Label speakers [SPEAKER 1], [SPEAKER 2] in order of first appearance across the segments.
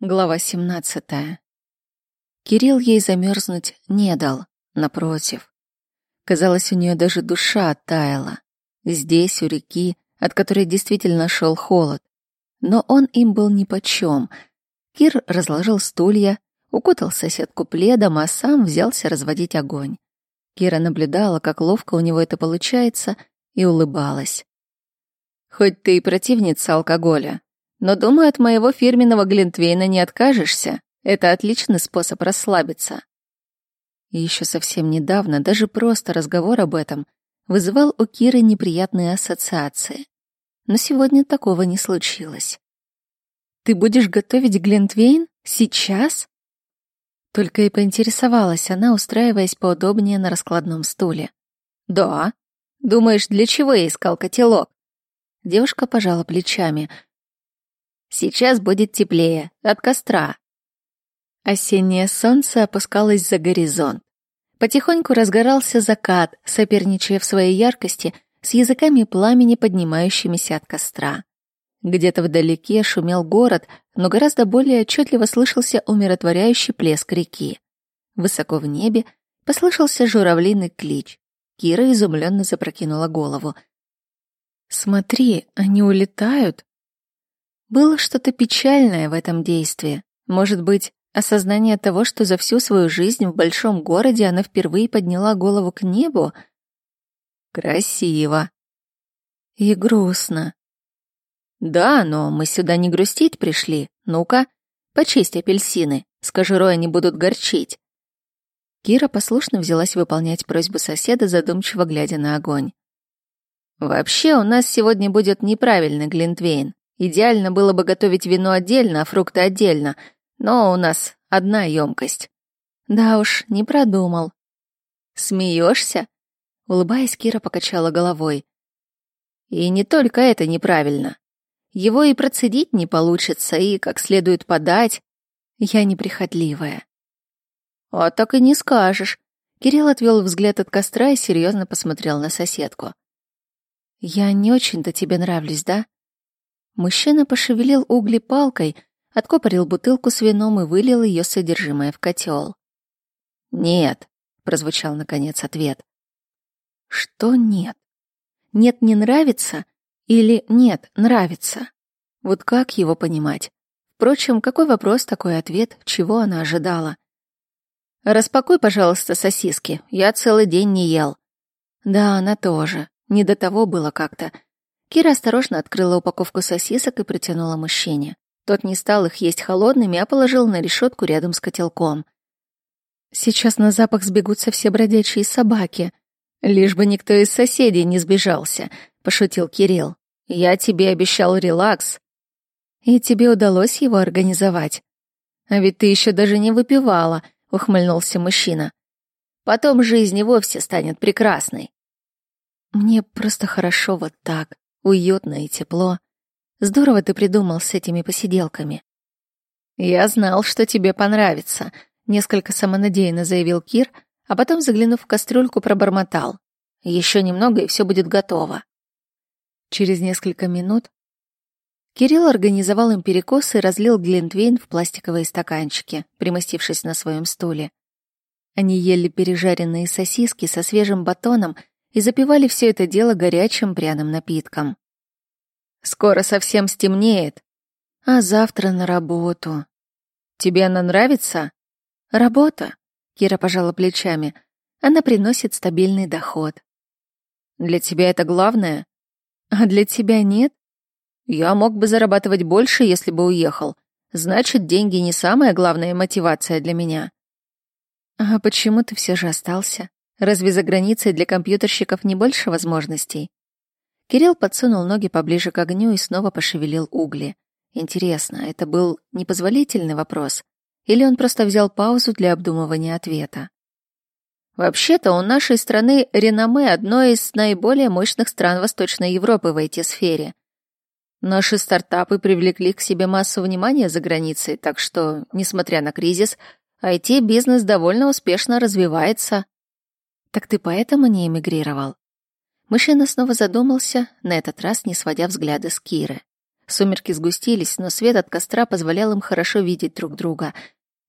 [SPEAKER 1] Глава 17. Кирилл ей замерзнуть не дал, напротив. Казалось, у нее даже душа оттаяла. Здесь, у реки, от которой действительно шел холод. Но он им был нипочем. Кир разложил стулья, укутал соседку пледом, а сам взялся разводить огонь. Кира наблюдала, как ловко у него это получается, и улыбалась. «Хоть ты и противница алкоголя, но, думаю, от моего фирменного глинтвейна не откажешься. Это отличный способ расслабиться. Еще совсем недавно даже просто разговор об этом вызывал у Киры неприятные ассоциации. Но сегодня такого не случилось. «Ты будешь готовить глинтвейн? Сейчас?» Только и поинтересовалась она, устраиваясь поудобнее на раскладном стуле. «Да. Думаешь, для чего я искал котелок?» Девушка пожала плечами — Сейчас будет теплее, от костра. Осеннее солнце опускалось за горизонт. Потихоньку разгорался закат, соперничая в своей яркости с языками пламени, поднимающимися от костра. Где-то вдалеке шумел город, но гораздо более отчетливо слышался умиротворяющий плеск реки. Высоко в небе послышался журавлиный клич. Кира изумленно запрокинула голову. «Смотри, они улетают!» Было что-то печальное в этом действии. Может быть, осознание того, что за всю свою жизнь в большом городе она впервые подняла голову к небу? Красиво. И грустно. Да, но мы сюда не грустить пришли. Ну-ка, почисть апельсины. С кожурой они будут горчить. Кира послушно взялась выполнять просьбу соседа, задумчиво глядя на огонь. «Вообще, у нас сегодня будет неправильный глинтвейн. Идеально было бы готовить вино отдельно, а фрукты отдельно, но у нас одна емкость. Да уж, не продумал. Смеешься? Улыбаясь, Кира покачала головой. И не только это неправильно. Его и процедить не получится, и как следует подать. Я неприхотливая. А так и не скажешь. Кирилл отвел взгляд от костра и серьезно посмотрел на соседку. Я не очень-то тебе нравлюсь, да? Мужчина пошевелил угли палкой, откопорил бутылку с вином и вылил ее содержимое в котел. «Нет», — прозвучал наконец ответ. «Что нет? Нет не нравится или нет нравится? Вот как его понимать? Впрочем, какой вопрос, такой ответ, чего она ожидала? «Распакуй, пожалуйста, сосиски, я целый день не ел». Да, она тоже. Не до того было как-то. Кира осторожно открыла упаковку сосисок и протянула мужчине. Тот не стал их есть холодными, а положил на решетку рядом с котелком. «Сейчас на запах сбегутся все бродячие собаки. Лишь бы никто из соседей не сбежался», — пошутил Кирилл. «Я тебе обещал релакс». «И тебе удалось его организовать?» «А ведь ты еще даже не выпивала», — ухмыльнулся мужчина. «Потом жизнь и вовсе станет прекрасной». «Мне просто хорошо вот так», Уютно и тепло. Здорово ты придумал с этими посиделками. Я знал, что тебе понравится, несколько самонадеянно заявил Кир, а потом, заглянув в кастрюльку, пробормотал. Еще немного, и все будет готово. Через несколько минут Кирилл организовал им перекус и разлил глинтвейн в пластиковые стаканчики, примостившись на своем стуле. Они ели пережаренные сосиски со свежим батоном и запивали все это дело горячим пряным напитком. «Скоро совсем стемнеет, а завтра на работу. Тебе она нравится?» «Работа», — Кира пожала плечами, — «она приносит стабильный доход». «Для тебя это главное?» «А для тебя нет?» «Я мог бы зарабатывать больше, если бы уехал. Значит, деньги не самая главная мотивация для меня». «А почему ты все же остался?» Разве за границей для компьютерщиков не больше возможностей? Кирилл подсунул ноги поближе к огню и снова пошевелил угли. Интересно, это был непозволительный вопрос? Или он просто взял паузу для обдумывания ответа? Вообще-то у нашей страны реноме одной из наиболее мощных стран Восточной Европы в IT-сфере. Наши стартапы привлекли к себе массу внимания за границей, так что, несмотря на кризис, IT-бизнес довольно успешно развивается. Так ты поэтому не эмигрировал? Мужчина снова задумался, на этот раз не сводя взгляда с Киры. Сумерки сгустились, но свет от костра позволял им хорошо видеть друг друга.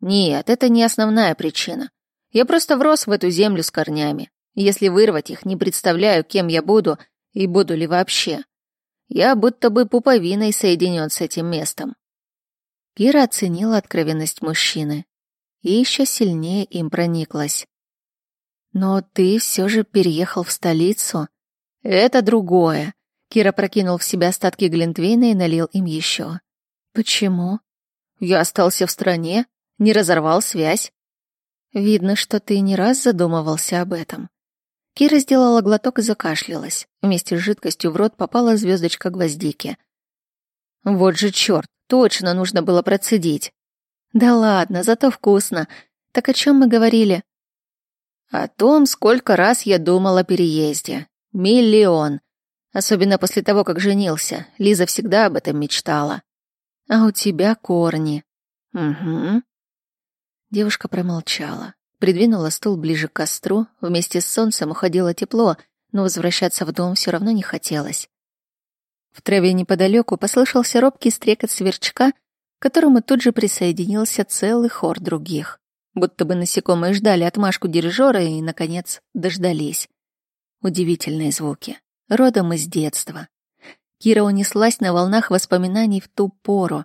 [SPEAKER 1] Нет, это не основная причина. Я просто врос в эту землю с корнями. Если вырвать их, не представляю, кем я буду и буду ли вообще. Я будто бы пуповиной соединен с этим местом. Кира оценила откровенность мужчины и еще сильнее им прониклась. «Но ты все же переехал в столицу?» «Это другое». Кира прокинул в себя остатки Глинтвейна и налил им еще. «Почему?» «Я остался в стране, не разорвал связь». «Видно, что ты не раз задумывался об этом». Кира сделала глоток и закашлялась. Вместе с жидкостью в рот попала звездочка гвоздики. «Вот же черт, точно нужно было процедить». «Да ладно, зато вкусно. Так о чем мы говорили?» «О том, сколько раз я думал о переезде. Миллион. Особенно после того, как женился. Лиза всегда об этом мечтала. А у тебя корни. Угу. Девушка промолчала. Придвинула стул ближе к костру. Вместе с солнцем уходило тепло, но возвращаться в дом все равно не хотелось. В траве неподалеку послышался робкий стрекот сверчка, к которому тут же присоединился целый хор других. Будто бы насекомые ждали отмашку дирижера и, наконец, дождались. Удивительные звуки. Родом из детства. Кира унеслась на волнах воспоминаний в ту пору,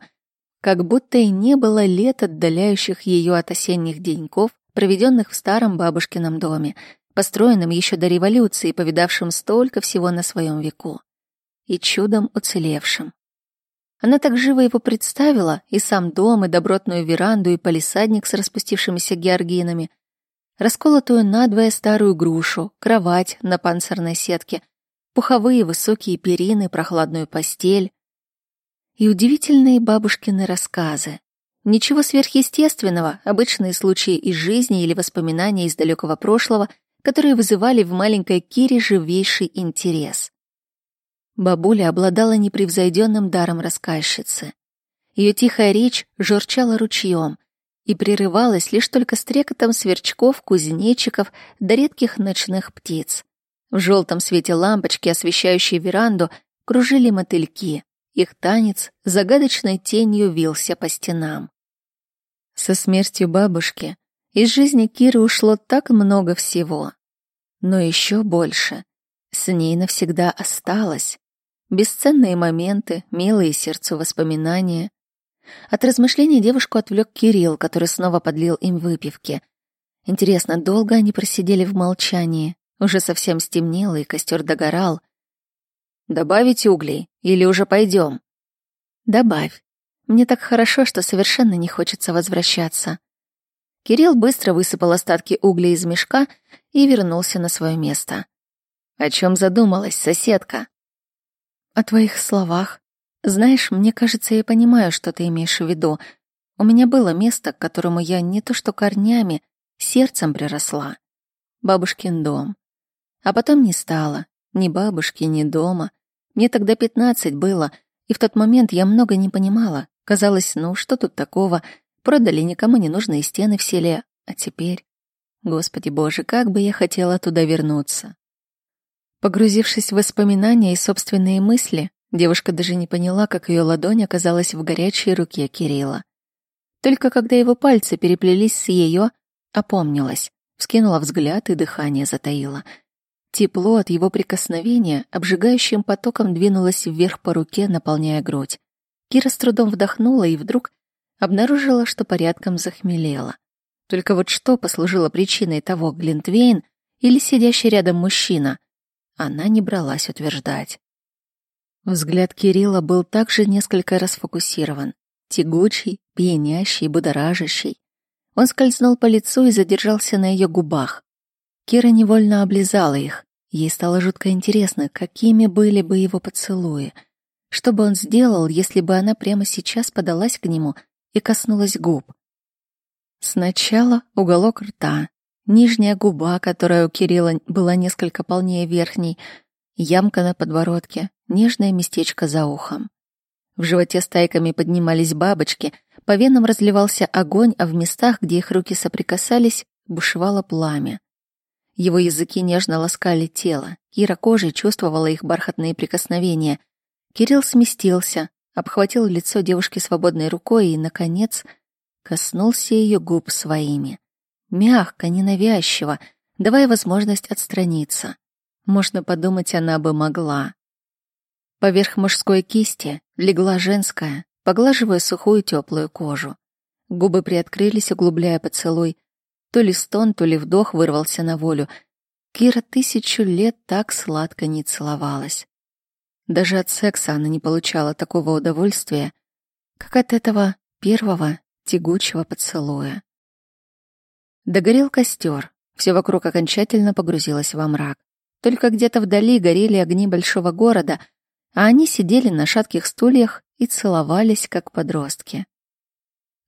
[SPEAKER 1] как будто и не было лет, отдаляющих ее от осенних деньков, проведенных в старом бабушкином доме, построенном еще до революции, повидавшем столько всего на своем веку. И чудом уцелевшим. Она так живо его представила, и сам дом, и добротную веранду, и палисадник с распустившимися георгинами — расколотую надвое старую грушу, кровать на панцирной сетке, пуховые высокие перины, прохладную постель и удивительные бабушкины рассказы. Ничего сверхъестественного, обычные случаи из жизни или воспоминания из далекого прошлого, которые вызывали в маленькой Кире живейший интерес. Бабуля обладала непревзойденным даром рассказчицы. Ее тихая речь журчала ручьем, и прерывалась лишь только стрекотом сверчков, кузнечиков да редких ночных птиц. В желтом свете лампочки, освещающей веранду, кружили мотыльки. Их танец загадочной тенью вился по стенам. Со смертью бабушки из жизни Киры ушло так много всего. Но еще больше. С ней навсегда осталось. Бесценные моменты, милые сердцу воспоминания, от размышлений девушку отвлек Кирилл, который снова подлил им выпивки. Интересно, долго они просидели в молчании? Уже совсем стемнело, и костер догорал. «Добавить углей? Или уже пойдем?» «Добавь. Мне так хорошо, что совершенно не хочется возвращаться». Кирилл быстро высыпал остатки углей из мешка и вернулся на свое место. «О чем задумалась, соседка?» «О твоих словах. Знаешь, мне кажется, я понимаю, что ты имеешь в виду. У меня было место, к которому я не то что корнями, сердцем приросла. Бабушкин дом. А потом не стало. Ни бабушки, ни дома. Мне тогда пятнадцать было, и в тот момент я много не понимала. Казалось, ну что тут такого? Продали никому не нужные стены в селе. А теперь... Господи боже, как бы я хотела туда вернуться. Погрузившись в воспоминания и собственные мысли, Девушка даже не поняла, как ее ладонь оказалась в горячей руке Кирилла. Только когда его пальцы переплелись с ее, опомнилась, вскинула взгляд и дыхание затаила. Тепло от его прикосновения обжигающим потоком двинулось вверх по руке, наполняя грудь. Кира с трудом вдохнула и вдруг обнаружила, что порядком захмелела. Только вот что послужило причиной того, Глинтвейн или сидящий рядом мужчина, она не бралась утверждать. Взгляд Кирилла был также несколько расфокусирован. Тягучий, пьянящий, будоражащий. Он скользнул по лицу и задержался на ее губах. Кира невольно облизала их. Ей стало жутко интересно, какими были бы его поцелуи. Что бы он сделал, если бы она прямо сейчас подалась к нему и коснулась губ? Сначала уголок рта, нижняя губа, которая у Кирилла была несколько полнее верхней, ямка на подбородке, нежное местечко за ухом. В животе стайками поднимались бабочки, по венам разливался огонь, а в местах, где их руки соприкасались, бушевало пламя. Его языки нежно ласкали тело. Кира кожей чувствовала их бархатные прикосновения. Кирилл сместился, обхватил лицо девушки свободной рукой и, наконец, коснулся ее губ своими. Мягко, ненавязчиво, давая возможность отстраниться. Можно подумать, она бы могла. Поверх мужской кисти легла женская, поглаживая сухую теплую кожу. Губы приоткрылись, углубляя поцелуй. То ли стон, то ли вдох вырвался на волю. Кира тысячу лет так сладко не целовалась. Даже от секса она не получала такого удовольствия, как от этого первого тягучего поцелуя. Догорел костер, все вокруг окончательно погрузилось во мрак. Только где-то вдали горели огни большого города, а они сидели на шатких стульях и целовались, как подростки.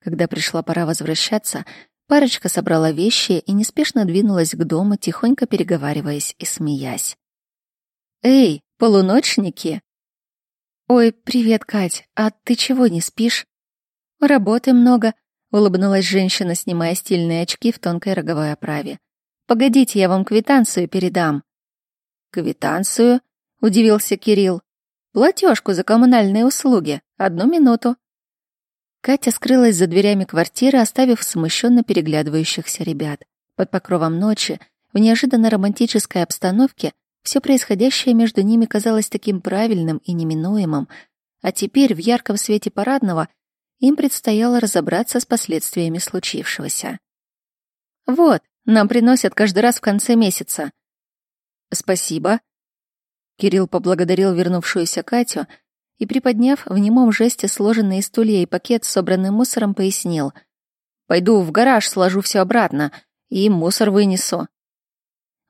[SPEAKER 1] Когда пришла пора возвращаться, парочка собрала вещи и неспешно двинулась к дому, тихонько переговариваясь и смеясь. «Эй, полуночники!» «Ой, привет, Кать, а ты чего не спишь?» «Работы много», — улыбнулась женщина, снимая стильные очки в тонкой роговой оправе. «Погодите, я вам квитанцию передам». «Квитанцию?» — удивился Кирилл. «Платежку за коммунальные услуги. Одну минуту». Катя скрылась за дверями квартиры, оставив смущенно переглядывающихся ребят. Под покровом ночи, в неожиданно романтической обстановке, все происходящее между ними казалось таким правильным и неминуемым, а теперь в ярком свете парадного им предстояло разобраться с последствиями случившегося. «Вот, нам приносят каждый раз в конце месяца». «Спасибо». Кирилл поблагодарил вернувшуюся Катю — и, приподняв в немом жесте сложенные стулья и пакет с собранным мусором, пояснил. «Пойду в гараж, сложу все обратно и мусор вынесу».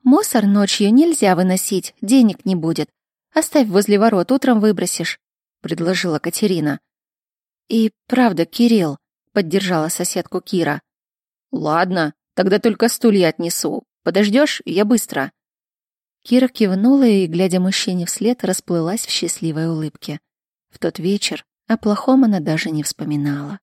[SPEAKER 1] «Мусор ночью нельзя выносить, денег не будет. Оставь возле ворот, утром выбросишь», — предложила Катерина. «И правда, Кирилл», — поддержала соседку Кира. «Ладно, тогда только стулья отнесу. Подождешь, я быстро». Кира кивнула и, глядя мужчине вслед, расплылась в счастливой улыбке. В тот вечер о плохом она даже не вспоминала.